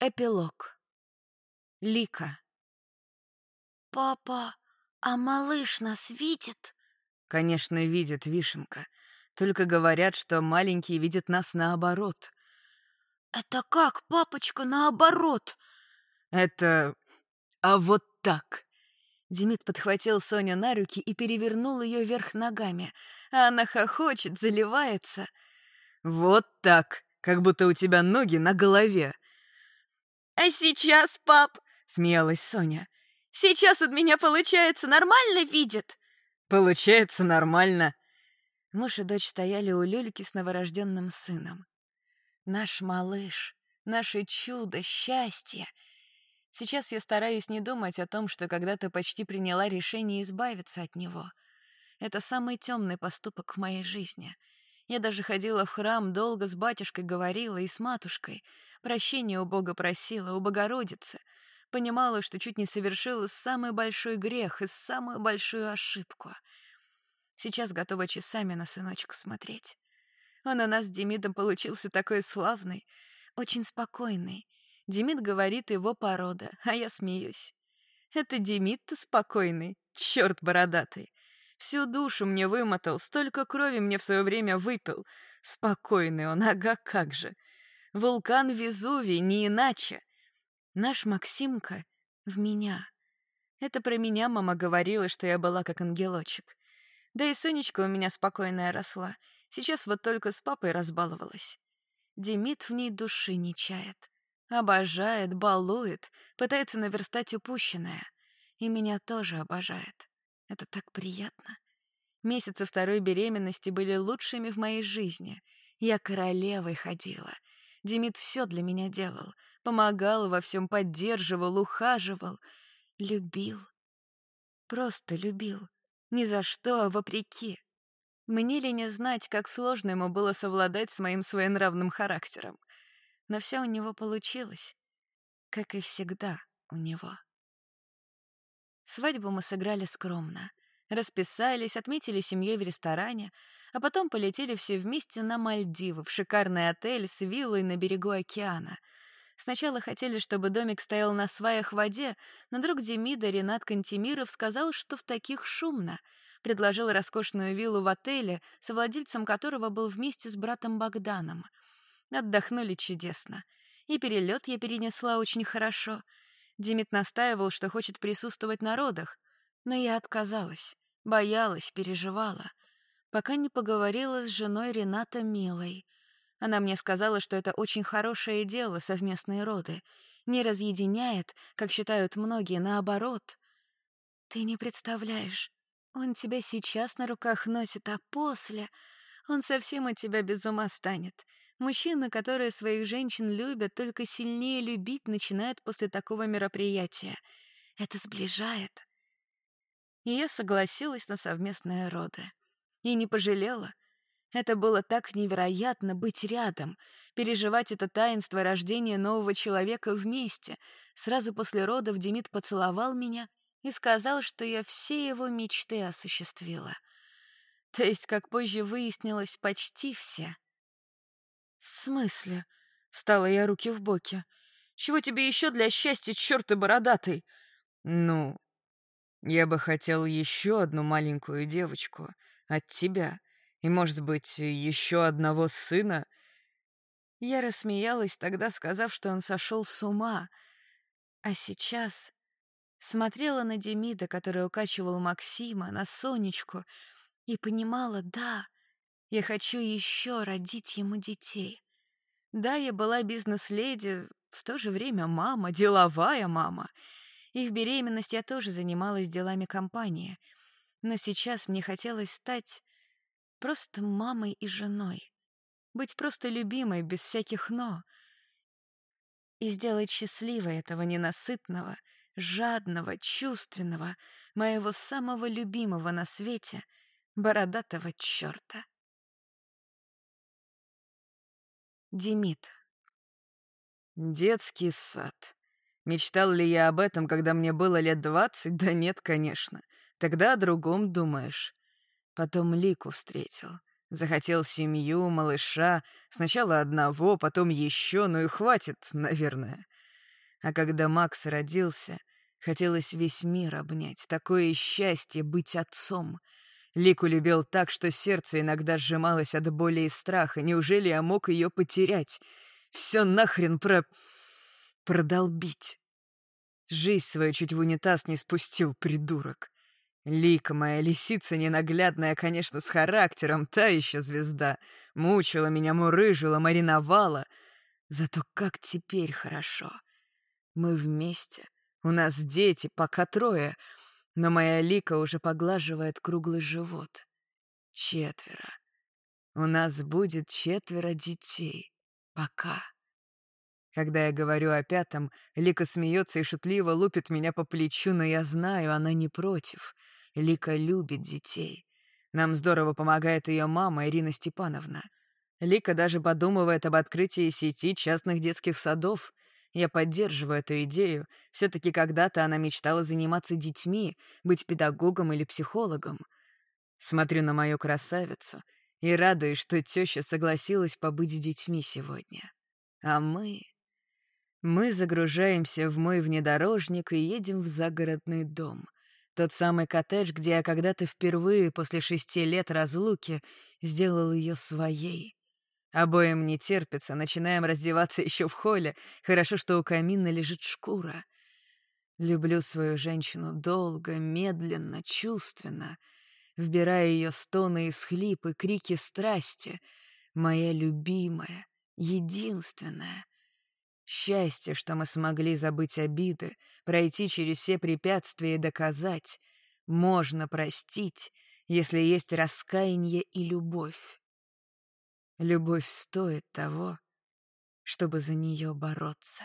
Эпилог. Лика. «Папа, а малыш нас видит?» Конечно, видит Вишенка. Только говорят, что маленькие видят нас наоборот. «Это как, папочка, наоборот?» Это... А вот так. Демид подхватил Соню на руки и перевернул ее вверх ногами, а она хохочет, заливается. Вот так, как будто у тебя ноги на голове. «А сейчас, пап?» — смеялась Соня. «Сейчас от меня, получается, нормально видит?» «Получается нормально». Муж и дочь стояли у люльки с новорожденным сыном. Наш малыш, наше чудо, счастье. Сейчас я стараюсь не думать о том, что когда-то почти приняла решение избавиться от него. Это самый темный поступок в моей жизни. Я даже ходила в храм, долго с батюшкой говорила и с матушкой — Прощения у Бога просила, у Богородицы. Понимала, что чуть не совершила самый большой грех и самую большую ошибку. Сейчас готова часами на сыночка смотреть. Он у нас с Демидом получился такой славный, очень спокойный. Демид говорит его порода, а я смеюсь. Это Демид-то спокойный, черт бородатый. Всю душу мне вымотал, столько крови мне в свое время выпил. Спокойный он, ага, как же. Вулкан Везувий, не иначе. Наш Максимка в меня. Это про меня мама говорила, что я была как ангелочек. Да и Сонечка у меня спокойная росла. Сейчас вот только с папой разбаловалась. Демид в ней души не чает. Обожает, балует, пытается наверстать упущенное. И меня тоже обожает. Это так приятно. Месяцы второй беременности были лучшими в моей жизни. Я королевой ходила — Демид все для меня делал. Помогал во всем, поддерживал, ухаживал. Любил. Просто любил. Ни за что, а вопреки. Мне ли не знать, как сложно ему было совладать с моим своенравным характером. Но все у него получилось. Как и всегда у него. Свадьбу мы сыграли скромно. Расписались, отметили семьей в ресторане, а потом полетели все вместе на Мальдивы, в шикарный отель с виллой на берегу океана. Сначала хотели, чтобы домик стоял на сваях в воде, но друг Демида, Ренат Кантемиров, сказал, что в таких шумно. Предложил роскошную виллу в отеле, совладельцем которого был вместе с братом Богданом. Отдохнули чудесно. И перелет я перенесла очень хорошо. Демид настаивал, что хочет присутствовать на родах, но я отказалась, боялась, переживала, пока не поговорила с женой Рената Милой. Она мне сказала, что это очень хорошее дело, совместные роды. Не разъединяет, как считают многие, наоборот. Ты не представляешь, он тебя сейчас на руках носит, а после он совсем от тебя без ума станет. Мужчины, которые своих женщин любят, только сильнее любить начинают после такого мероприятия. Это сближает и я согласилась на совместные роды. И не пожалела. Это было так невероятно быть рядом, переживать это таинство рождения нового человека вместе. Сразу после родов Демид поцеловал меня и сказал, что я все его мечты осуществила. То есть, как позже выяснилось, почти все. «В смысле?» — стала я руки в боки. «Чего тебе еще для счастья, черт бородатый?» «Ну, я бы хотел еще одну маленькую девочку от тебя. И, может быть, еще одного сына. Я рассмеялась тогда, сказав, что он сошел с ума. А сейчас смотрела на Демида, который укачивал Максима, на Сонечку, и понимала, да, я хочу еще родить ему детей. Да, я была бизнес-леди, в то же время мама, деловая мама — и в беременность я тоже занималась делами компании. Но сейчас мне хотелось стать просто мамой и женой. Быть просто любимой, без всяких «но». И сделать счастливой этого ненасытного, жадного, чувственного, моего самого любимого на свете, бородатого черта. Демид. Детский сад. Мечтал ли я об этом, когда мне было лет двадцать? Да нет, конечно. Тогда о другом думаешь. Потом Лику встретил. Захотел семью, малыша. Сначала одного, потом еще, ну и хватит, наверное. А когда Макс родился, хотелось весь мир обнять. Такое счастье быть отцом. Лику любил так, что сердце иногда сжималось от боли и страха. Неужели я мог ее потерять? Все нахрен про... продолбить. Жизнь свою чуть в унитаз не спустил, придурок. Лика моя лисица ненаглядная, конечно, с характером, та еще звезда. Мучила меня, мурыжила, мариновала. Зато как теперь хорошо. Мы вместе. У нас дети, пока трое. Но моя Лика уже поглаживает круглый живот. Четверо. У нас будет четверо детей. Пока. Когда я говорю о пятом, Лика смеется и шутливо лупит меня по плечу, но я знаю, она не против. Лика любит детей. Нам здорово помогает ее мама Ирина Степановна. Лика даже подумывает об открытии сети частных детских садов. Я поддерживаю эту идею. Все-таки когда-то она мечтала заниматься детьми, быть педагогом или психологом. Смотрю на мою красавицу и радуюсь, что теща согласилась побыть детьми сегодня. А мы... Мы загружаемся в мой внедорожник и едем в загородный дом — тот самый коттедж, где я когда-то впервые после шести лет разлуки сделал ее своей. Обоим не терпится, начинаем раздеваться еще в холле. Хорошо, что у камина лежит шкура. Люблю свою женщину долго, медленно, чувственно, вбирая ее стоны и схлипы, крики страсти. Моя любимая, единственная. Счастье, что мы смогли забыть обиды, пройти через все препятствия и доказать. Можно простить, если есть раскаяние и любовь. Любовь стоит того, чтобы за нее бороться.